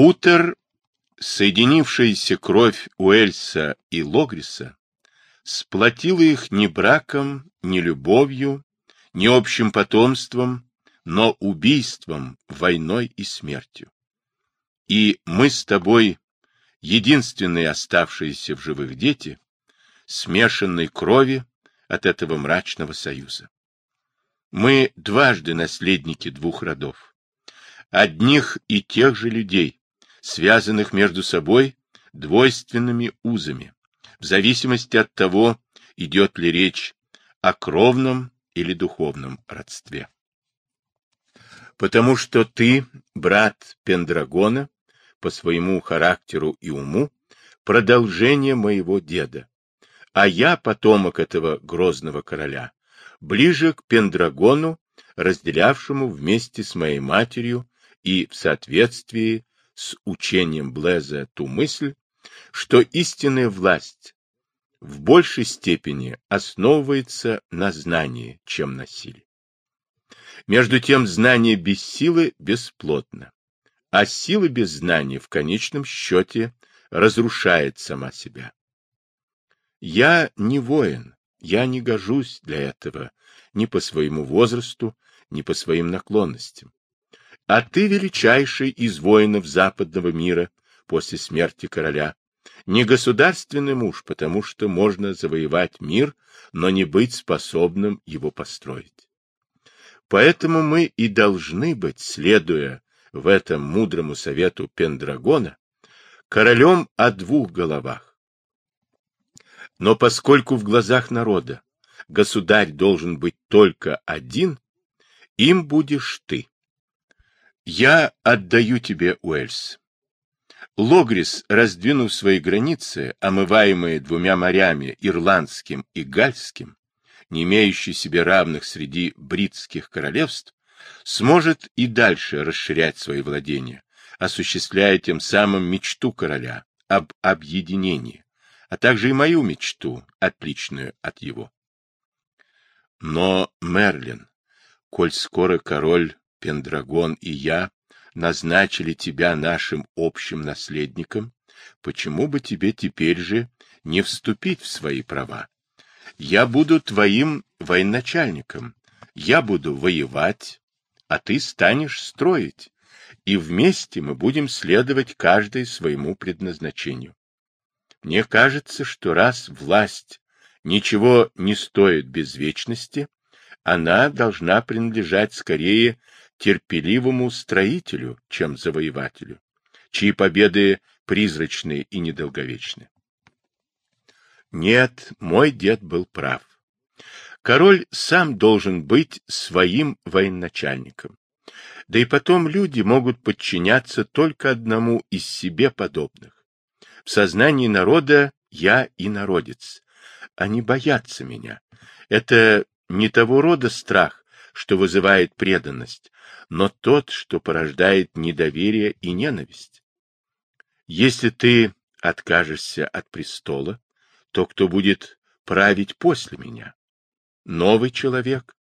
Утер, соединившаяся кровь Уэльса и Логриса, сплотила их не браком, не любовью, не общим потомством, но убийством, войной и смертью. И мы с тобой, единственные оставшиеся в живых дети, смешанной крови от этого мрачного союза. Мы дважды наследники двух родов, одних и тех же людей, связанных между собой двойственными узами, в зависимости от того, идет ли речь о кровном или духовном родстве. Потому что ты, брат Пендрагона, по своему характеру и уму, продолжение моего деда, а я, потомок этого грозного короля, ближе к Пендрагону, разделявшему вместе с моей матерью и в соответствии с учением Блеза ту мысль, что истинная власть в большей степени основывается на знании, чем на силе. Между тем, знание без силы бесплотно, а сила без знания в конечном счете разрушает сама себя. Я не воин, я не гожусь для этого ни по своему возрасту, ни по своим наклонностям. А ты величайший из воинов западного мира после смерти короля. Не государственный муж, потому что можно завоевать мир, но не быть способным его построить. Поэтому мы и должны быть, следуя в этом мудрому совету Пендрагона, королем о двух головах. Но поскольку в глазах народа государь должен быть только один, им будешь ты. Я отдаю тебе Уэльс. Логрис, раздвинув свои границы, омываемые двумя морями, ирландским и гальским, не имеющий себе равных среди бритских королевств, сможет и дальше расширять свои владения, осуществляя тем самым мечту короля об объединении, а также и мою мечту, отличную от его. Но, Мерлин, коль скоро король Пендрагон и я назначили тебя нашим общим наследником, почему бы тебе теперь же не вступить в свои права? Я буду твоим военачальником, я буду воевать, а ты станешь строить, и вместе мы будем следовать каждой своему предназначению. Мне кажется, что раз власть ничего не стоит без вечности, она должна принадлежать скорее терпеливому строителю, чем завоевателю, чьи победы призрачны и недолговечны. Нет, мой дед был прав. Король сам должен быть своим военачальником. Да и потом люди могут подчиняться только одному из себе подобных. В сознании народа я и народец. Они боятся меня. Это не того рода страх, что вызывает преданность, но тот, что порождает недоверие и ненависть. Если ты откажешься от престола, то кто будет править после меня? Новый человек,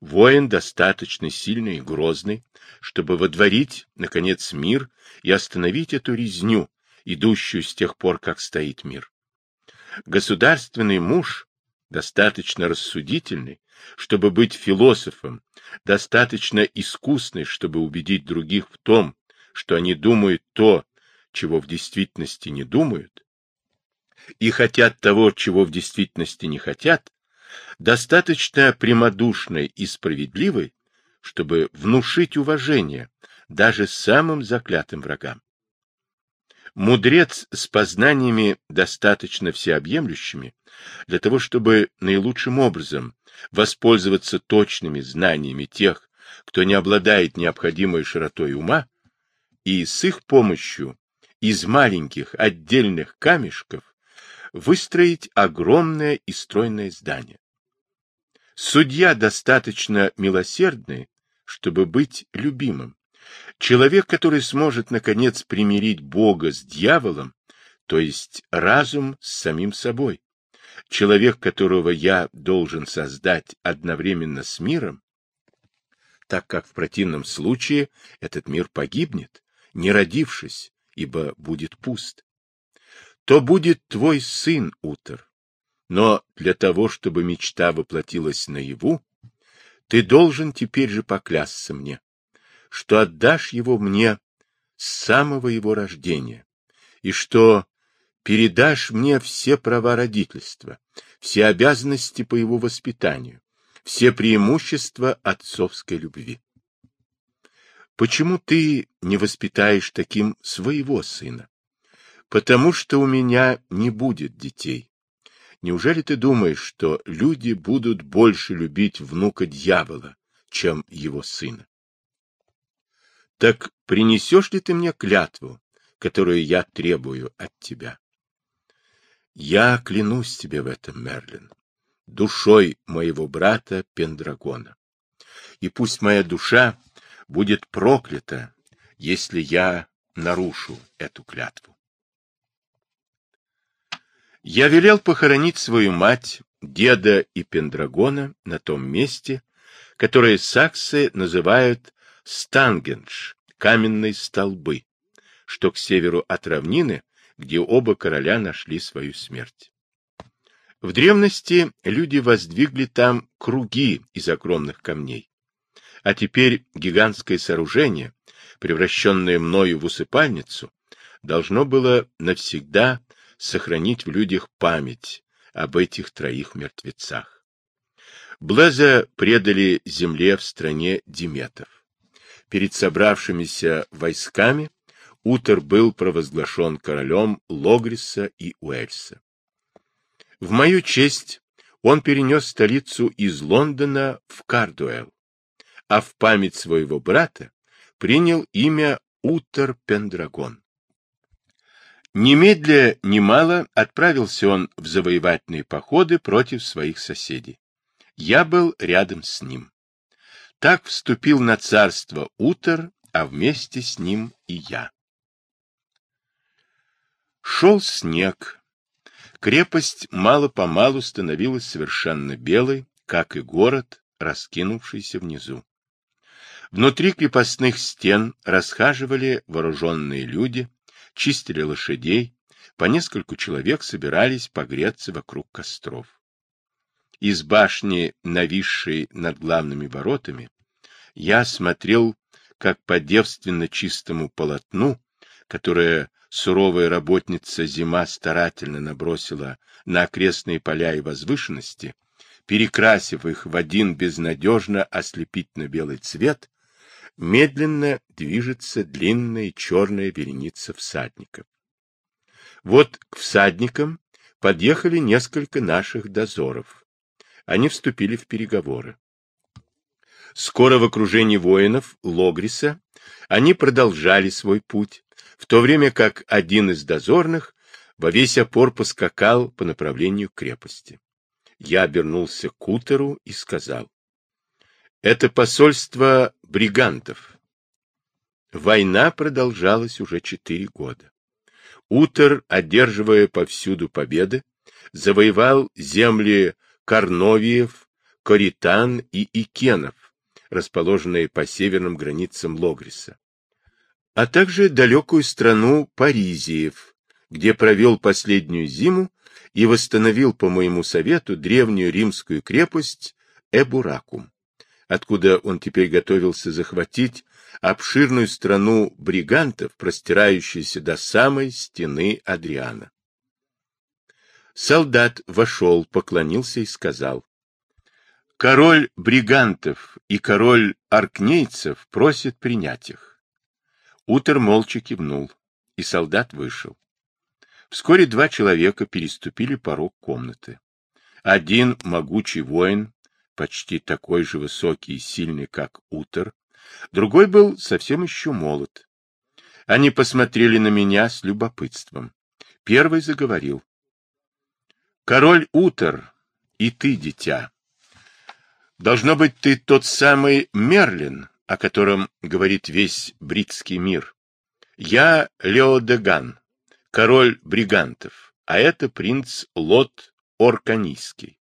воин достаточно сильный и грозный, чтобы водворить, наконец, мир и остановить эту резню, идущую с тех пор, как стоит мир. Государственный муж, достаточно рассудительный, чтобы быть философом, достаточно искусный, чтобы убедить других в том, что они думают то, чего в действительности не думают, и хотят того, чего в действительности не хотят, достаточно прямодушной и справедливой, чтобы внушить уважение даже самым заклятым врагам. Мудрец с познаниями достаточно всеобъемлющими для того, чтобы наилучшим образом воспользоваться точными знаниями тех, кто не обладает необходимой широтой ума, и с их помощью из маленьких отдельных камешков выстроить огромное и стройное здание. Судья достаточно милосердный, чтобы быть любимым. Человек, который сможет, наконец, примирить Бога с дьяволом, то есть разум с самим собой. Человек, которого я должен создать одновременно с миром, так как в противном случае этот мир погибнет, не родившись, ибо будет пуст. То будет твой сын, Утер. Но для того, чтобы мечта воплотилась наяву, ты должен теперь же поклясться мне, что отдашь его мне с самого его рождения, и что передашь мне все права родительства, все обязанности по его воспитанию, все преимущества отцовской любви. Почему ты не воспитаешь таким своего сына? Потому что у меня не будет детей. Неужели ты думаешь, что люди будут больше любить внука дьявола, чем его сына? Так принесешь ли ты мне клятву, которую я требую от тебя? Я клянусь тебе в этом, Мерлин, душой моего брата Пендрагона. И пусть моя душа будет проклята, если я нарушу эту клятву. Я велел похоронить свою мать, деда и Пендрагона на том месте, которое саксы называют Стангенш, каменные столбы, что к северу от равнины, где оба короля нашли свою смерть. В древности люди воздвигли там круги из огромных камней, а теперь гигантское сооружение, превращенное мною в усыпальницу, должно было навсегда сохранить в людях память об этих троих мертвецах. Блеза предали земле в стране Диметов. Перед собравшимися войсками Утер был провозглашен королем Логриса и Уэльса. В мою честь он перенес столицу из Лондона в Кардуэлл, а в память своего брата принял имя Утер Пендрагон. Немедля немало отправился он в завоевательные походы против своих соседей. Я был рядом с ним. Так вступил на царство Утер, а вместе с ним и я. Шел снег. Крепость мало-помалу становилась совершенно белой, как и город, раскинувшийся внизу. Внутри крепостных стен расхаживали вооруженные люди, чистили лошадей, по нескольку человек собирались погреться вокруг костров. Из башни, нависшей над главными воротами, я смотрел, как по девственно чистому полотну, которое суровая работница зима старательно набросила на окрестные поля и возвышенности, перекрасив их в один безнадежно ослепительно-белый цвет, медленно движется длинная черная вереница всадников. Вот к всадникам подъехали несколько наших дозоров. Они вступили в переговоры. Скоро в окружении воинов Логриса они продолжали свой путь, в то время как один из дозорных во весь опор поскакал по направлению крепости. Я обернулся к Утеру и сказал, это посольство бригантов. Война продолжалась уже четыре года. Утер, одерживая повсюду победы, завоевал земли Корновиев, Коритан и Икенов, расположенные по северным границам Логриса, а также далекую страну Паризиев, где провел последнюю зиму и восстановил по моему совету древнюю римскую крепость Эбуракум откуда он теперь готовился захватить обширную страну бригантов, простирающуюся до самой стены Адриана. Солдат вошел, поклонился и сказал, «Король бригантов и король аркнейцев просят принять их». Утер молча кивнул, и солдат вышел. Вскоре два человека переступили порог комнаты. Один могучий воин почти такой же высокий и сильный, как Утер, другой был совсем еще молод. Они посмотрели на меня с любопытством. Первый заговорил. «Король Утер, и ты, дитя. Должно быть, ты тот самый Мерлин, о котором говорит весь бритский мир. Я Леодеган, король бригантов, а это принц Лот Орканийский.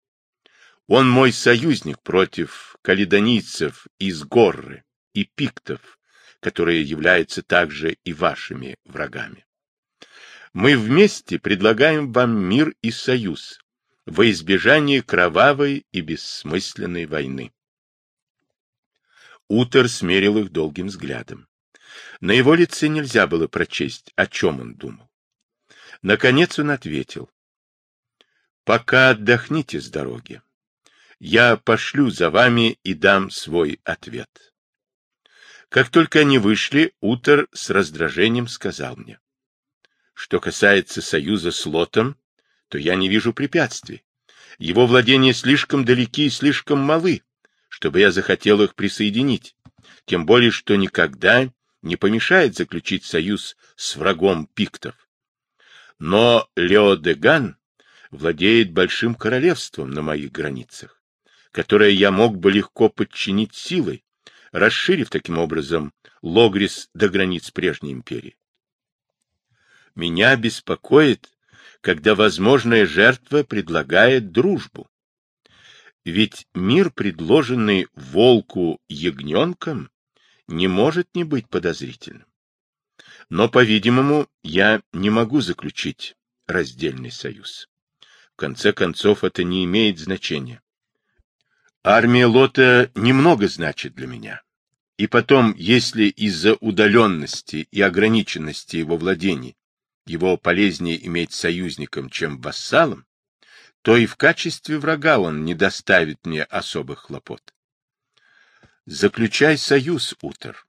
Он мой союзник против каледонийцев из Горры и пиктов, которые являются также и вашими врагами. Мы вместе предлагаем вам мир и союз во избежание кровавой и бессмысленной войны. Утер смерил их долгим взглядом. На его лице нельзя было прочесть, о чем он думал. Наконец он ответил. «Пока отдохните с дороги. Я пошлю за вами и дам свой ответ». Как только они вышли, Утер с раздражением сказал мне. Что касается союза с Лотом, то я не вижу препятствий. Его владения слишком далеки и слишком малы, чтобы я захотел их присоединить. Тем более, что никогда не помешает заключить союз с врагом пиктов. Но Леодеган владеет большим королевством на моих границах, которое я мог бы легко подчинить силой, расширив таким образом Логрис до границ прежней империи. Меня беспокоит, когда возможная жертва предлагает дружбу. Ведь мир, предложенный волку ягненком, не может не быть подозрительным. Но, по-видимому, я не могу заключить раздельный союз. В конце концов, это не имеет значения. Армия Лота немного значит для меня. И потом, если из-за удаленности и ограниченности его владений его полезнее иметь союзником, чем вассалом, то и в качестве врага он не доставит мне особых хлопот. Заключай союз, Утер.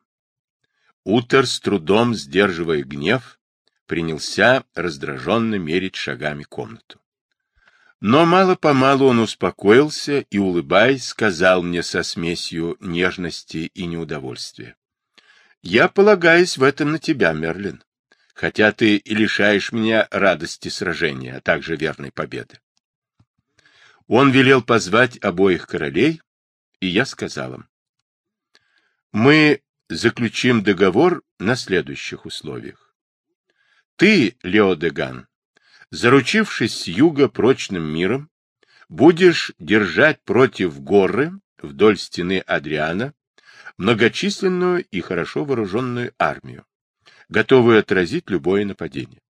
Утер, с трудом сдерживая гнев, принялся раздраженно мерить шагами комнату. Но мало-помалу он успокоился и, улыбаясь, сказал мне со смесью нежности и неудовольствия. — Я полагаюсь в этом на тебя, Мерлин, хотя ты и лишаешь меня радости сражения, а также верной победы. Он велел позвать обоих королей, и я сказал им. — Мы заключим договор на следующих условиях. Ты, Леодеган, заручившись с юга прочным миром, будешь держать против горы вдоль стены Адриана многочисленную и хорошо вооруженную армию, готовую отразить любое нападение,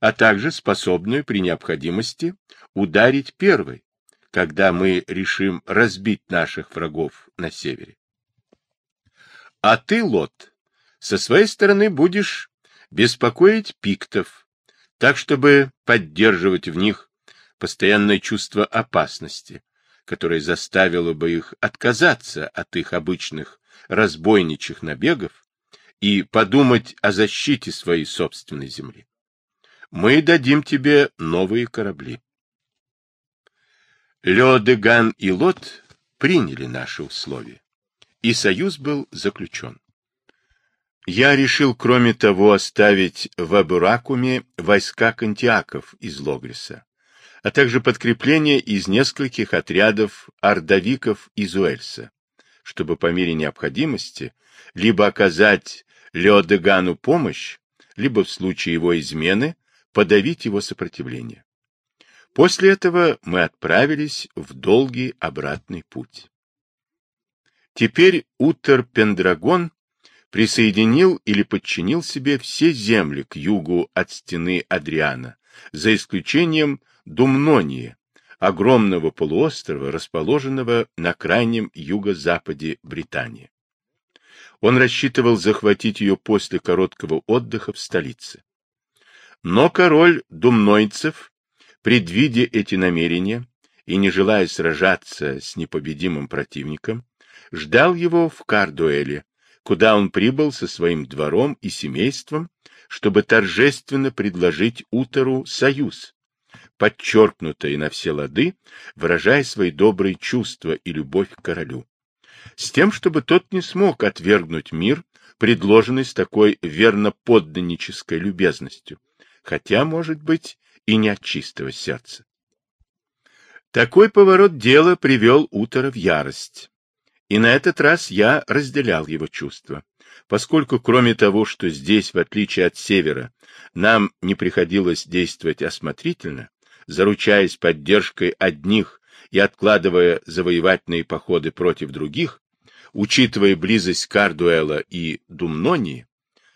а также способную при необходимости ударить первой, когда мы решим разбить наших врагов на севере. А ты, Лот, со своей стороны будешь беспокоить пиктов, так, чтобы поддерживать в них постоянное чувство опасности, которое заставило бы их отказаться от их обычных разбойничьих набегов и подумать о защите своей собственной земли. Мы дадим тебе новые корабли. Леодеган и Лот приняли наши условия и союз был заключен. Я решил, кроме того, оставить в Абуракуме войска кантиаков из Логриса, а также подкрепление из нескольких отрядов ордовиков из Уэльса, чтобы по мере необходимости либо оказать Леодегану помощь, либо в случае его измены подавить его сопротивление. После этого мы отправились в долгий обратный путь. Теперь Утер Пендрагон присоединил или подчинил себе все земли к югу от стены Адриана, за исключением Думнонии, огромного полуострова, расположенного на крайнем юго-западе Британии. Он рассчитывал захватить ее после короткого отдыха в столице. Но король думнойцев, предвидя эти намерения и не желая сражаться с непобедимым противником, ждал его в Кардуэле, куда он прибыл со своим двором и семейством, чтобы торжественно предложить Утеру союз, подчеркнуто и на все лады, выражая свои добрые чувства и любовь к королю, с тем, чтобы тот не смог отвергнуть мир, предложенный с такой верноподданнической любезностью, хотя, может быть, и не от чистого сердца. Такой поворот дела привел Утера в ярость. И на этот раз я разделял его чувства, поскольку кроме того, что здесь, в отличие от севера, нам не приходилось действовать осмотрительно, заручаясь поддержкой одних и откладывая завоевательные походы против других, учитывая близость Кардуэла и Думнонии,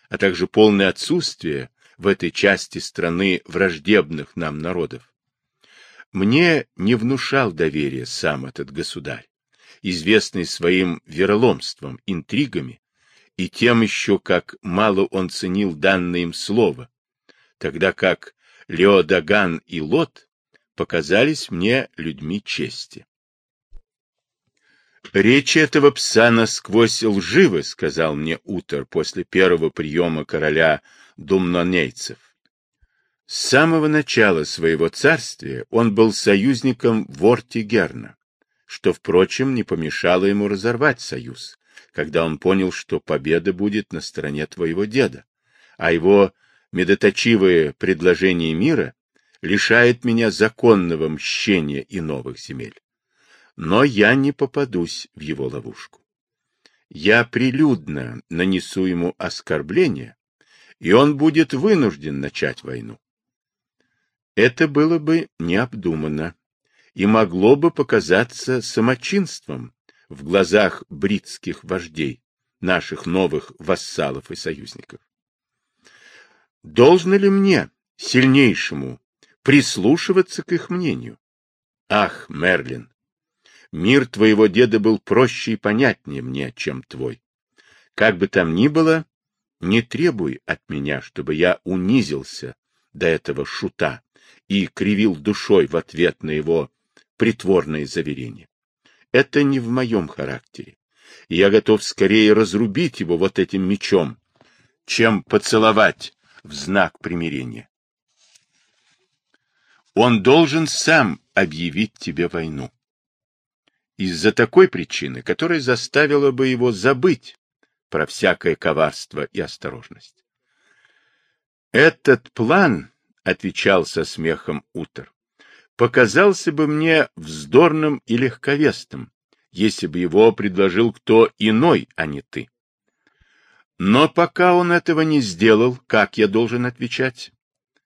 а также полное отсутствие в этой части страны враждебных нам народов, мне не внушал доверия сам этот государь, известный своим вероломством, интригами, и тем еще, как мало он ценил данное им слово, тогда как Леодаган и Лот показались мне людьми чести. «Речь этого пса насквозь лживы», — сказал мне Утор после первого приема короля думнонейцев. С самого начала своего царствия он был союзником Вортигерна, что, впрочем, не помешало ему разорвать союз, когда он понял, что победа будет на стороне твоего деда, а его медоточивое предложение мира лишает меня законного мщения и новых земель но я не попадусь в его ловушку. Я прилюдно нанесу ему оскорбление, и он будет вынужден начать войну. Это было бы необдуманно и могло бы показаться самочинством в глазах бритских вождей, наших новых вассалов и союзников. Должно ли мне, сильнейшему, прислушиваться к их мнению? Ах, Мерлин, Мир твоего деда был проще и понятнее мне, чем твой. Как бы там ни было, не требуй от меня, чтобы я унизился до этого шута и кривил душой в ответ на его притворные заверения. Это не в моем характере. я готов скорее разрубить его вот этим мечом, чем поцеловать в знак примирения. Он должен сам объявить тебе войну из-за такой причины, которая заставила бы его забыть про всякое коварство и осторожность. Этот план, — отвечал со смехом Утер, — показался бы мне вздорным и легковесным, если бы его предложил кто иной, а не ты. Но пока он этого не сделал, как я должен отвечать?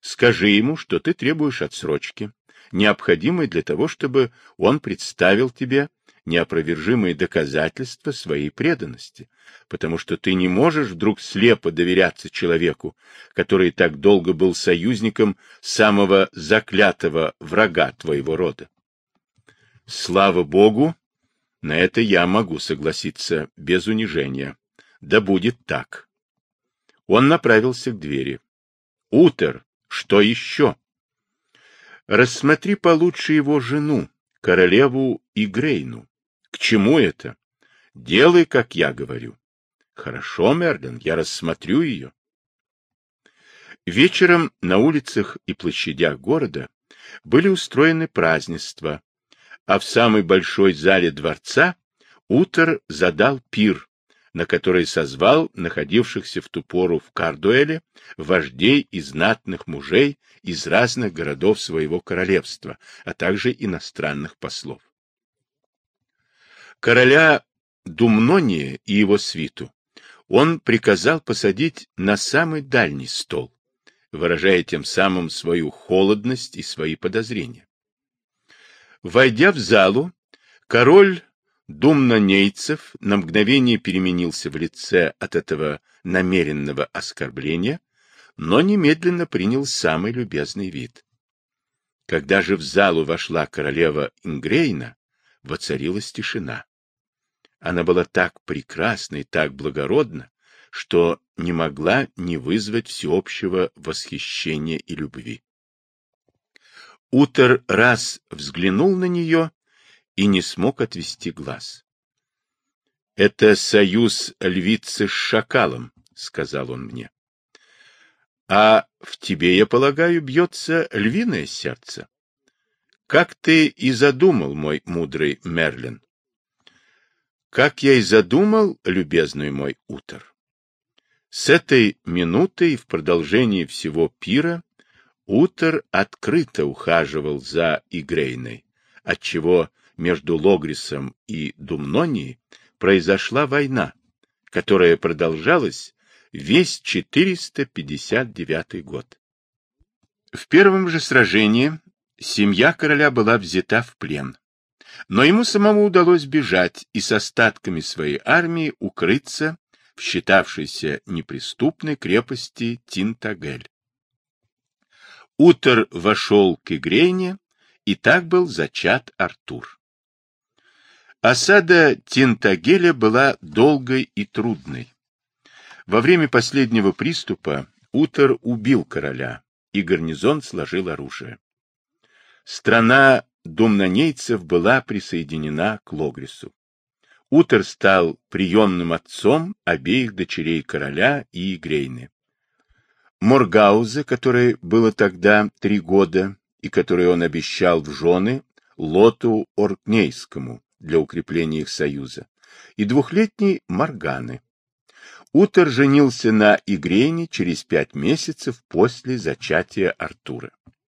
Скажи ему, что ты требуешь отсрочки, необходимой для того, чтобы он представил тебе неопровержимые доказательства своей преданности, потому что ты не можешь вдруг слепо доверяться человеку, который так долго был союзником самого заклятого врага твоего рода. Слава Богу, на это я могу согласиться без унижения. Да будет так. Он направился к двери. Утер, что еще? Рассмотри получше его жену, королеву Игрейну. К чему это? Делай, как я говорю. Хорошо, Мерлин, я рассмотрю ее. Вечером на улицах и площадях города были устроены празднества, а в самой большой зале дворца Утер задал пир, на который созвал находившихся в ту пору в Кардуэле вождей и знатных мужей из разных городов своего королевства, а также иностранных послов короля Думнония и его свиту он приказал посадить на самый дальний стол, выражая тем самым свою холодность и свои подозрения. Войдя в залу, король Думнонейцев на мгновение переменился в лице от этого намеренного оскорбления, но немедленно принял самый любезный вид. Когда же в залу вошла королева Ингрейна, воцарилась тишина. Она была так прекрасна и так благородна, что не могла не вызвать всеобщего восхищения и любви. Утер раз взглянул на нее и не смог отвести глаз. — Это союз львицы с шакалом, — сказал он мне. — А в тебе, я полагаю, бьется львиное сердце. Как ты и задумал, мой мудрый Мерлин. Как я и задумал, любезный мой утр. С этой минуты в продолжении всего пира Утер открыто ухаживал за Игрейной, отчего между Логрисом и Думнонией произошла война, которая продолжалась весь 459 год. В первом же сражении семья короля была взята в плен, Но ему самому удалось бежать и с остатками своей армии укрыться в считавшейся неприступной крепости Тинтагель. Утор вошел к Игрейне, и так был зачат Артур. Осада Тинтагеля была долгой и трудной. Во время последнего приступа Утор убил короля, и гарнизон сложил оружие. Страна думнонейцев была присоединена к Логрису. Утер стал приемным отцом обеих дочерей короля и Игрейны. Моргаузе, которой было тогда три года, и которой он обещал в жены Лоту Оркнейскому для укрепления их союза, и двухлетней Морганы. Утер женился на Игрейне через пять месяцев после зачатия Артура.